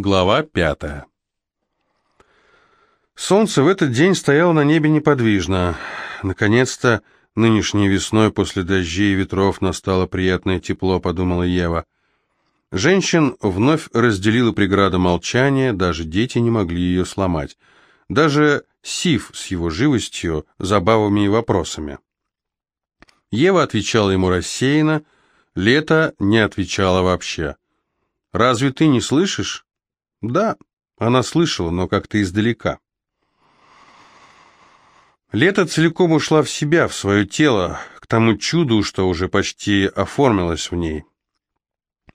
Глава пятая. Солнце в этот день стояло на небе неподвижно. Наконец-то, нынешней весной после дождей и ветров настало приятное тепло, подумала Ева. Женщин вновь разделила преграда молчания, даже дети не могли ее сломать. Даже Сив с его живостью, забавами и вопросами. Ева отвечала ему рассеянно, Лето не отвечала вообще. «Разве ты не слышишь?» Да, она слышала, но как-то издалека. Лето целиком ушла в себя, в свое тело, к тому чуду, что уже почти оформилось в ней.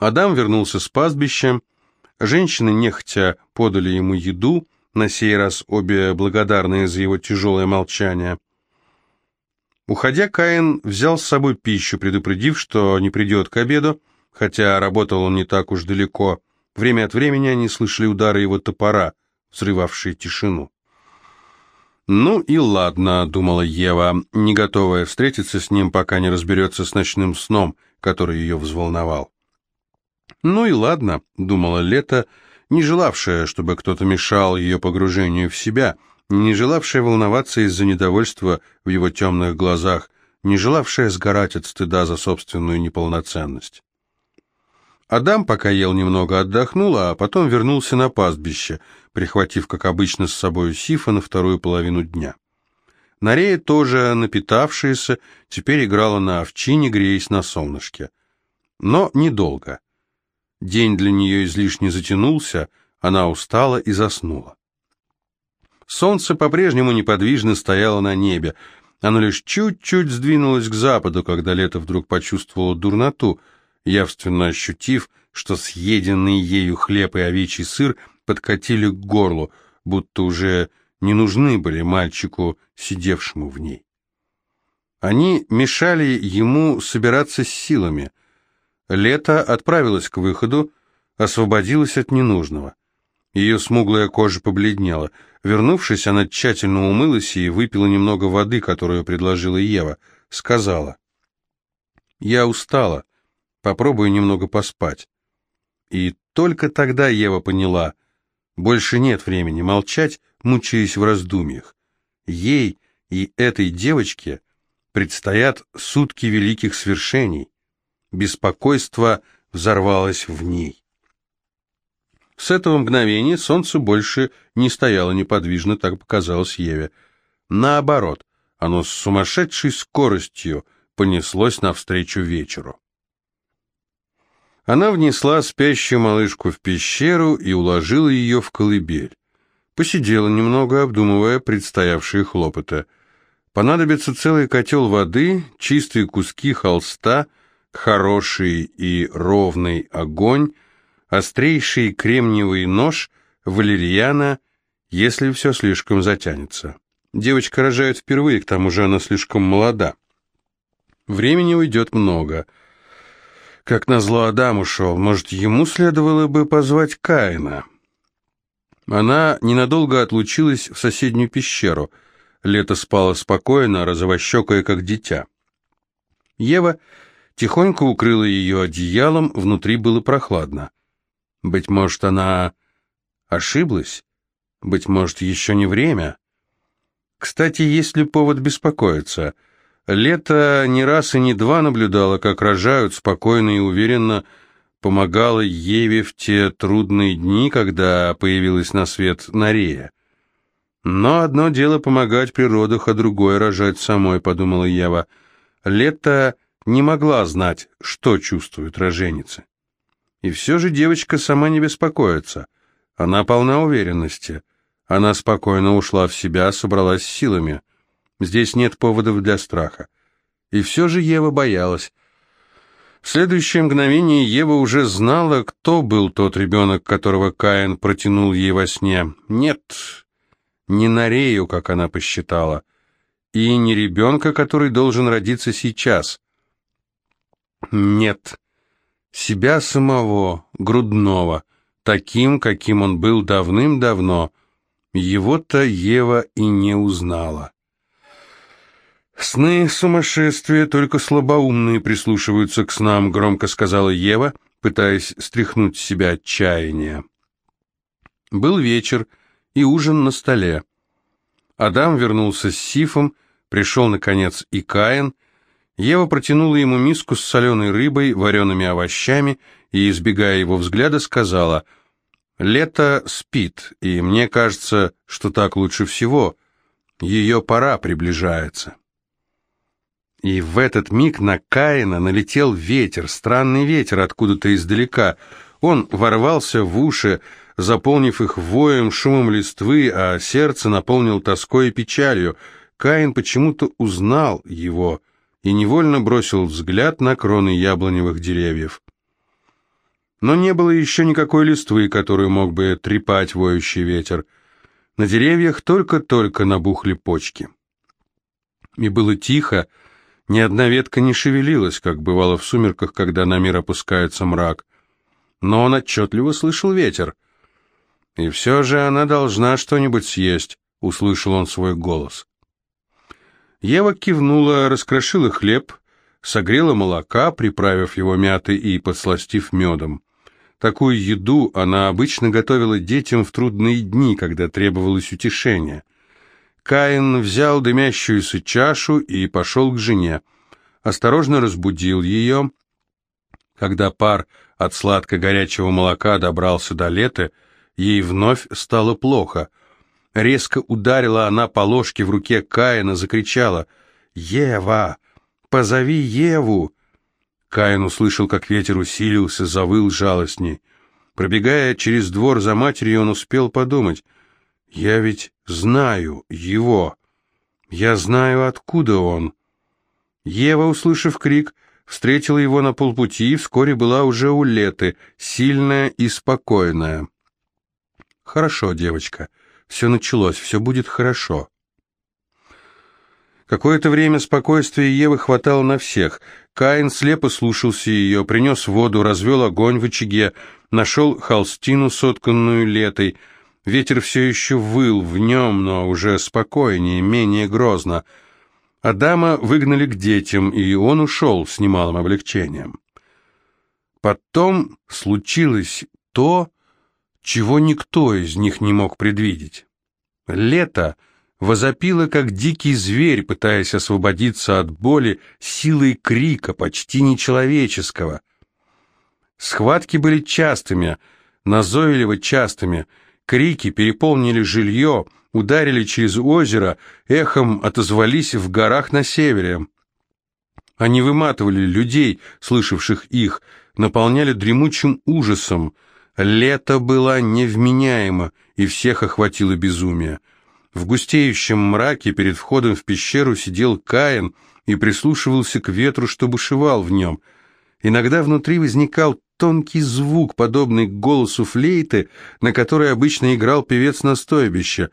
Адам вернулся с пастбища, женщины нехотя подали ему еду, на сей раз обе благодарные за его тяжелое молчание. Уходя, Каин взял с собой пищу, предупредив, что не придет к обеду, хотя работал он не так уж далеко – Время от времени они слышали удары его топора, взрывавшие тишину. «Ну и ладно», — думала Ева, не готовая встретиться с ним, пока не разберется с ночным сном, который ее взволновал. «Ну и ладно», — думала Лето, не желавшая, чтобы кто-то мешал ее погружению в себя, не желавшая волноваться из-за недовольства в его темных глазах, не желавшая сгорать от стыда за собственную неполноценность. Адам, пока ел, немного отдохнул, а потом вернулся на пастбище, прихватив, как обычно, с собой Сифа на вторую половину дня. Нарея, тоже напитавшаяся, теперь играла на овчине, греясь на солнышке. Но недолго. День для нее излишне затянулся, она устала и заснула. Солнце по-прежнему неподвижно стояло на небе, оно лишь чуть-чуть сдвинулось к западу, когда лето вдруг почувствовало дурноту — явственно ощутив, что съеденный ею хлеб и овечий сыр подкатили к горлу, будто уже не нужны были мальчику, сидевшему в ней. Они мешали ему собираться с силами. Лето отправилась к выходу, освободилась от ненужного. Ее смуглая кожа побледнела. Вернувшись, она тщательно умылась и выпила немного воды, которую предложила Ева. Сказала, «Я устала. Попробую немного поспать. И только тогда Ева поняла, больше нет времени молчать, мучаясь в раздумьях. Ей и этой девочке предстоят сутки великих свершений. Беспокойство взорвалось в ней. С этого мгновения солнце больше не стояло неподвижно, так показалось Еве. Наоборот, оно с сумасшедшей скоростью понеслось навстречу вечеру. Она внесла спящую малышку в пещеру и уложила ее в колыбель. Посидела немного, обдумывая предстоявшие хлопоты. Понадобится целый котел воды, чистые куски холста, хороший и ровный огонь, острейший кремниевый нож, валерьяна, если все слишком затянется. Девочка рожает впервые, к тому же она слишком молода. Времени уйдет много — как назло Адам ушел, может, ему следовало бы позвать Каина? Она ненадолго отлучилась в соседнюю пещеру. Лето спало спокойно, розовощекое, как дитя. Ева тихонько укрыла ее одеялом, внутри было прохладно. Быть может, она ошиблась? Быть может, еще не время? Кстати, есть ли повод беспокоиться — Лето не раз и не два наблюдала, как рожают спокойно и уверенно, помогала Еве в те трудные дни, когда появилась на свет Нарея. Но одно дело помогать при родах, а другое рожать самой, подумала Ева. Лето не могла знать, что чувствует роженица. И все же девочка сама не беспокоится. Она полна уверенности. Она спокойно ушла в себя, собралась силами. Здесь нет поводов для страха. И все же Ева боялась. В следующее мгновение Ева уже знала, кто был тот ребенок, которого Каин протянул ей во сне. Нет, не Нарею, как она посчитала, и не ребенка, который должен родиться сейчас. Нет, себя самого, грудного, таким, каким он был давным-давно. Его-то Ева и не узнала. «Сны — сумасшествие, только слабоумные прислушиваются к снам», — громко сказала Ева, пытаясь стряхнуть с себя отчаяние. Был вечер и ужин на столе. Адам вернулся с Сифом, пришел, наконец, и Каин. Ева протянула ему миску с соленой рыбой, вареными овощами и, избегая его взгляда, сказала, «Лето спит, и мне кажется, что так лучше всего. Ее пора приближается». И в этот миг на Каина налетел ветер, странный ветер откуда-то издалека. Он ворвался в уши, заполнив их воем, шумом листвы, а сердце наполнил тоской и печалью. Каин почему-то узнал его и невольно бросил взгляд на кроны яблоневых деревьев. Но не было еще никакой листвы, которую мог бы трепать воющий ветер. На деревьях только-только набухли почки. И было тихо, ни одна ветка не шевелилась, как бывало в сумерках, когда на мир опускается мрак. Но он отчетливо слышал ветер. «И все же она должна что-нибудь съесть», — услышал он свой голос. Ева кивнула, раскрошила хлеб, согрела молока, приправив его мятой и подсластив медом. Такую еду она обычно готовила детям в трудные дни, когда требовалось утешение. Каин взял дымящуюся чашу и пошел к жене. Осторожно разбудил ее. Когда пар от сладко-горячего молока добрался до лета, ей вновь стало плохо. Резко ударила она по ложке в руке Каина, закричала «Ева! Позови Еву!» Каин услышал, как ветер усилился, завыл жалостней. Пробегая через двор за матерью, он успел подумать я ведь знаю его. Я знаю, откуда он. Ева, услышав крик, встретила его на полпути и вскоре была уже у Леты, сильная и спокойная. «Хорошо, девочка, все началось, все будет хорошо». Какое-то время спокойствия Евы хватало на всех. Каин слепо слушался ее, принес воду, развел огонь в очаге, нашел холстину, сотканную летой — Ветер все еще выл в нем, но уже спокойнее, менее грозно. Адама выгнали к детям, и он ушел с немалым облегчением. Потом случилось то, чего никто из них не мог предвидеть. Лето возопило, как дикий зверь, пытаясь освободиться от боли силой крика, почти нечеловеческого. Схватки были частыми, назойливо частыми — Крики переполнили жилье, ударили через озеро, эхом отозвались в горах на севере. Они выматывали людей, слышавших их, наполняли дремучим ужасом. Лето было невменяемо, и всех охватило безумие. В густеющем мраке перед входом в пещеру сидел Каин и прислушивался к ветру, что бушевал в нем. Иногда внутри возникал тонкий звук, подобный голосу флейты, на которой обычно играл певец на стойбище.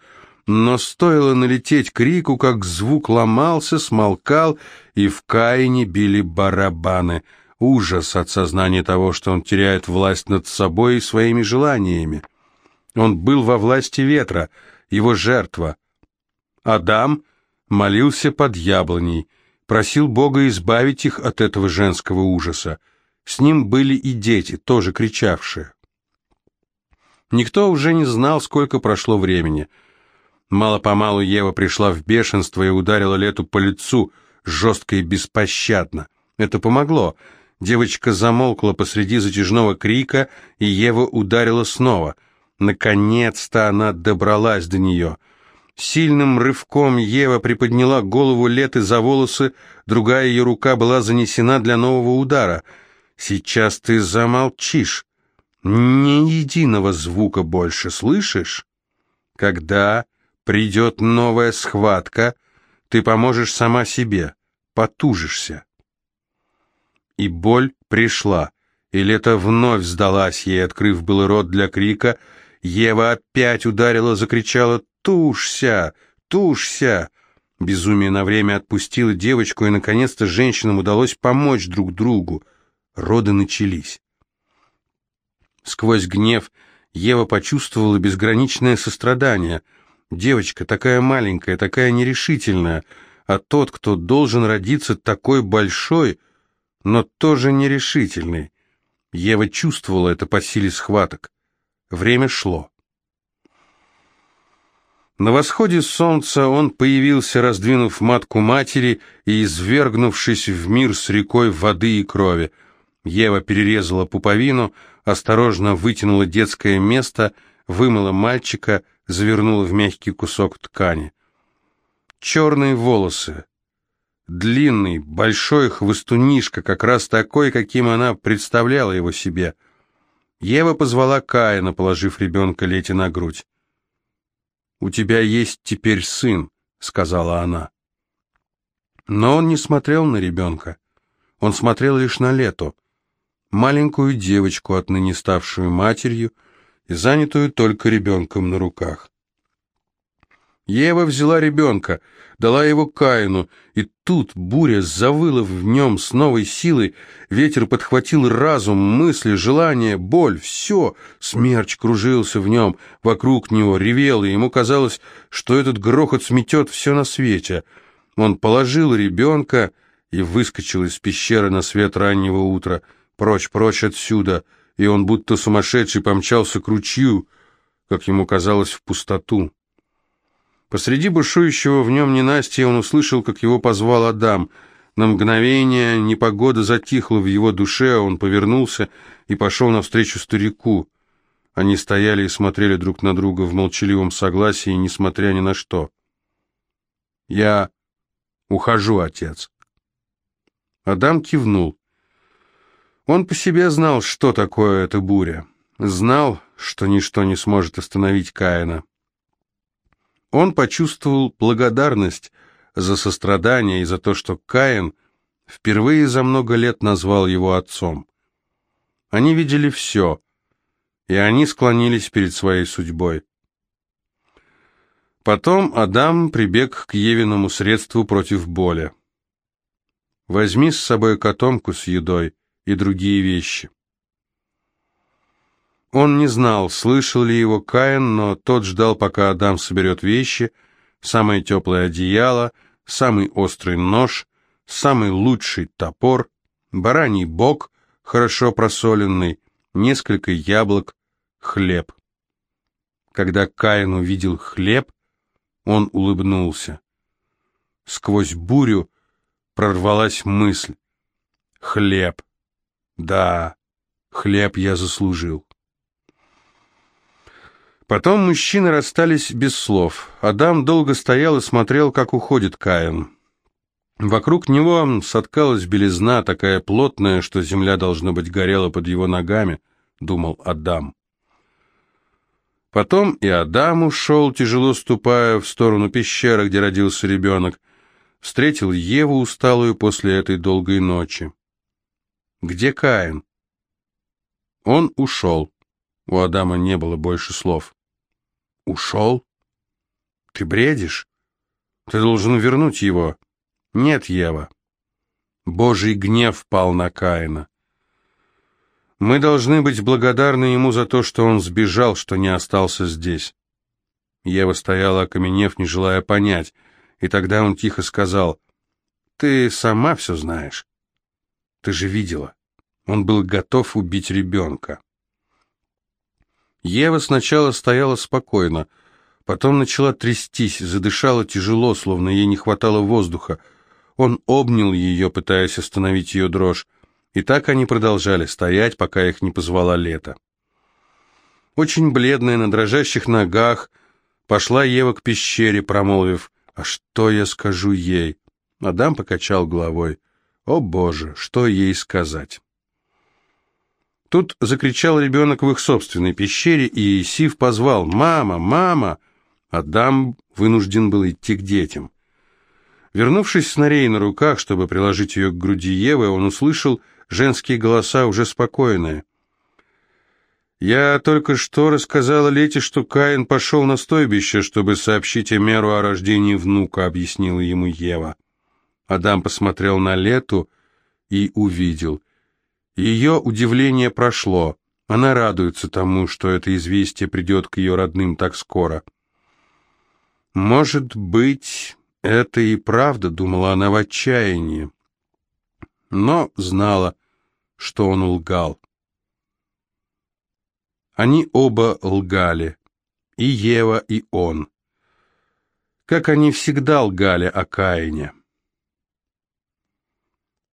Но стоило налететь крику, как звук ломался, смолкал, и в Каине били барабаны. Ужас от сознания того, что он теряет власть над собой и своими желаниями. Он был во власти ветра, его жертва. Адам молился под яблоней, просил Бога избавить их от этого женского ужаса. С ним были и дети, тоже кричавшие. Никто уже не знал, сколько прошло времени. Мало-помалу Ева пришла в бешенство и ударила Лету по лицу, жестко и беспощадно. Это помогло. Девочка замолкла посреди затяжного крика, и Ева ударила снова. Наконец-то она добралась до нее. Сильным рывком Ева приподняла голову Леты за волосы, другая ее рука была занесена для нового удара — Сейчас ты замолчишь. Ни единого звука больше, слышишь? Когда придет новая схватка, ты поможешь сама себе, потужишься. И боль пришла, и лето вновь сдалась ей, открыв был рот для крика. Ева опять ударила, закричала «Тушься! Тушься!» Безумие на время отпустило девочку, и, наконец-то, женщинам удалось помочь друг другу роды начались. Сквозь гнев Ева почувствовала безграничное сострадание. Девочка такая маленькая, такая нерешительная, а тот, кто должен родиться такой большой, но тоже нерешительный. Ева чувствовала это по силе схваток. Время шло. На восходе солнца он появился, раздвинув матку матери и извергнувшись в мир с рекой воды и крови. Ева перерезала пуповину, осторожно вытянула детское место, вымыла мальчика, завернула в мягкий кусок ткани. Черные волосы, длинный, большой хвостунишка, как раз такой, каким она представляла его себе. Ева позвала Каина, положив ребенка Лете на грудь. «У тебя есть теперь сын», — сказала она. Но он не смотрел на ребенка. Он смотрел лишь на Лету, маленькую девочку, отныне ставшую матерью, и занятую только ребенком на руках. Ева взяла ребенка, дала его Каину, и тут буря завыла в нем с новой силой, ветер подхватил разум, мысли, желания, боль, все. Смерч кружился в нем, вокруг него ревел, и ему казалось, что этот грохот сметет все на свете. Он положил ребенка и выскочил из пещеры на свет раннего утра, прочь, прочь отсюда, и он будто сумасшедший помчался к ручью, как ему казалось, в пустоту. Посреди бушующего в нем ненастья он услышал, как его позвал Адам. На мгновение непогода затихла в его душе, а он повернулся и пошел навстречу старику. Они стояли и смотрели друг на друга в молчаливом согласии, несмотря ни на что. «Я ухожу, отец». Адам кивнул. Он по себе знал, что такое эта буря. Знал, что ничто не сможет остановить Каина. Он почувствовал благодарность за сострадание и за то, что Каин впервые за много лет назвал его отцом. Они видели все, и они склонились перед своей судьбой. Потом Адам прибег к Евиному средству против боли. «Возьми с собой котомку с едой и другие вещи». Он не знал, слышал ли его Каин, но тот ждал, пока Адам соберет вещи, самое теплое одеяло, самый острый нож, самый лучший топор, бараний бок, хорошо просоленный, несколько яблок, хлеб. Когда Каин увидел хлеб, он улыбнулся. Сквозь бурю прорвалась мысль. Хлеб. Да, хлеб я заслужил. Потом мужчины расстались без слов. Адам долго стоял и смотрел, как уходит Каин. Вокруг него соткалась белизна, такая плотная, что земля, должно быть, горела под его ногами, думал Адам. Потом и Адам ушел, тяжело ступая в сторону пещеры, где родился ребенок, встретил Еву, усталую после этой долгой ночи. Где Каин? Он ушел. У Адама не было больше слов. Ушел? Ты бредишь? Ты должен вернуть его. Нет, Ева. Божий гнев пал на Каина. Мы должны быть благодарны ему за то, что он сбежал, что не остался здесь. Ева стояла, окаменев, не желая понять, и тогда он тихо сказал, «Ты сама все знаешь. Ты же видела. Он был готов убить ребенка». Ева сначала стояла спокойно, потом начала трястись, задышала тяжело, словно ей не хватало воздуха. Он обнял ее, пытаясь остановить ее дрожь, и так они продолжали стоять, пока их не позвала лето. Очень бледная, на дрожащих ногах, пошла Ева к пещере, промолвив, «А что я скажу ей?» Адам покачал головой. «О, Боже, что ей сказать?» Тут закричал ребенок в их собственной пещере, и Сив позвал «Мама! Мама!». Адам вынужден был идти к детям. Вернувшись с Норей на руках, чтобы приложить ее к груди Евы, он услышал женские голоса, уже спокойные. «Я только что рассказала Лете, что Каин пошел на стойбище, чтобы сообщить Эмеру о рождении внука», — объяснила ему Ева. Адам посмотрел на Лету и увидел — ее удивление прошло. Она радуется тому, что это известие придет к ее родным так скоро. «Может быть, это и правда», — думала она в отчаянии. Но знала, что он лгал. Они оба лгали, и Ева, и он. как они всегда лгали о Каине.